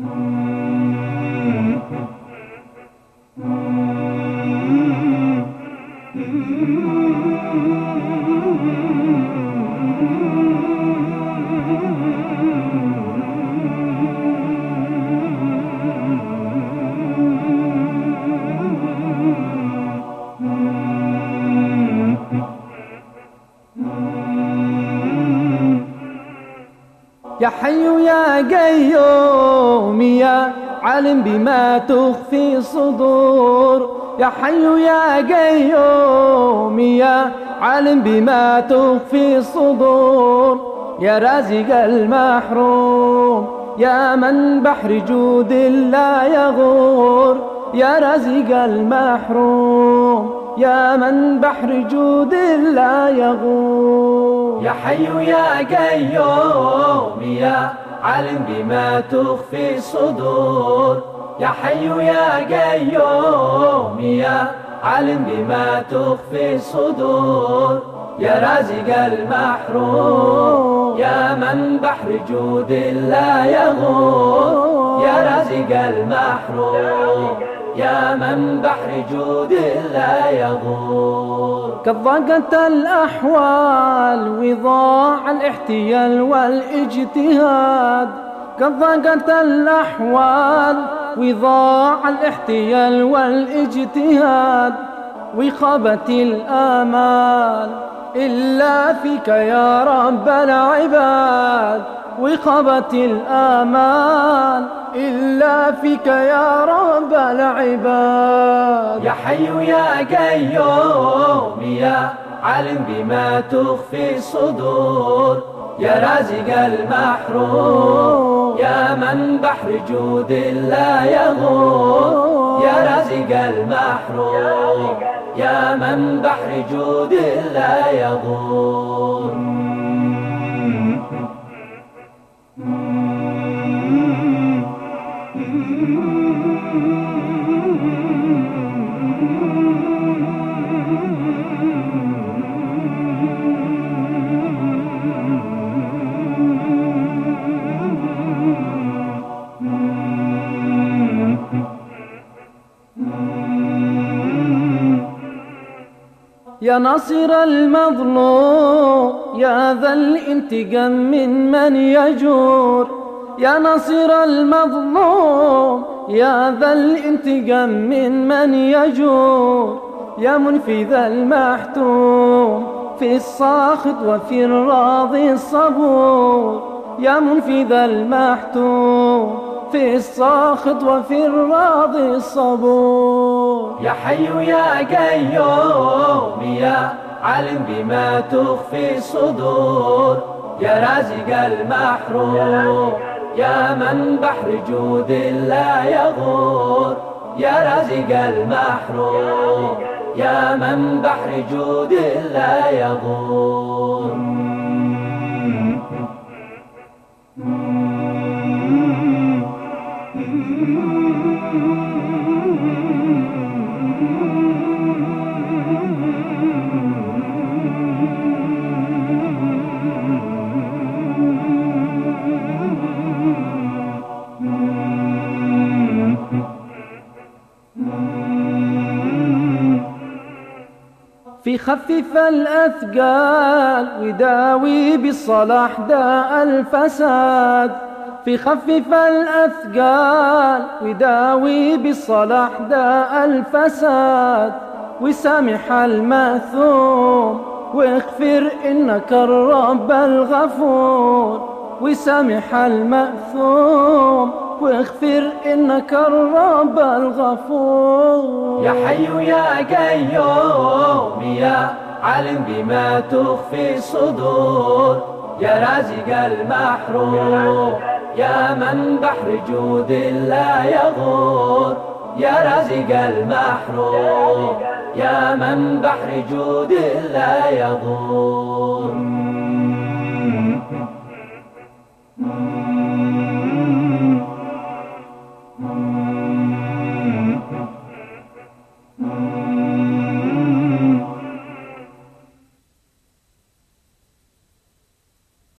Mm-hmm. يا حي يا قيوم يا عالم بما تخفي صدور يا حي يا قيوم يا عالم بما تخفي صدور يا رازق المحروم يا من بحر جود لا يغور. يا رازق المحروم يا من بحر جود لا يغور. يا حي يا قيوم يا عالم بما تخفي الصدور. يا حي يا قيوم يا عالم بما تخفي الصدور. يا رازق المحروم يا من بحر جود لا يغور. يا رازق المحروم. يا من بحر جود لا يغور. قد الأحوال وضاع الاحتيال والإجتهاد. قد الأحوال وضاع الاحتيال والإجتهاد. وخابت الآمال. إلا فيك يا رب العباد وخابت الآمال. إلا فيك يا رب العباد. يا حي يا قيوم يا عالم بما تخفي الصدور يا رازق المحروم. يا من بحر جود لا يغور يا رازق المحروم يا من بحر جود لا يغور يا المظلوم يا ذا الانتقام من من يجور. يا نصير المظلوم يا ذا الانتقام من من يجور. يا منفذ المحتوم في الساخط وفي الراضي الصبور. يا منفذ المحتوم في الساخط وفي الراضي الصبور. يا حي يا قيوم يا عالم بما تخفي الصدور. يا رازق المحروم يا من بحر جود لا يغور. يا رازق المحروم يا من بحر جود لا يغور. في خفف الأثقال وداوي بالصلاح داء الفساد. في خفف الأثقال وداوي بالصلاح داء الفساد. وسامح المأثوم واغفر إنك الرب الغفور. وسامح المأثوم واغفر إنك الرب الغفور. يا حي يا قيوم يا عالم بما تخفي الصدور. يا رازق المحروم يا من بحر جود لا يغور. يا رازق المحروم يا من بحر جود لا يغور.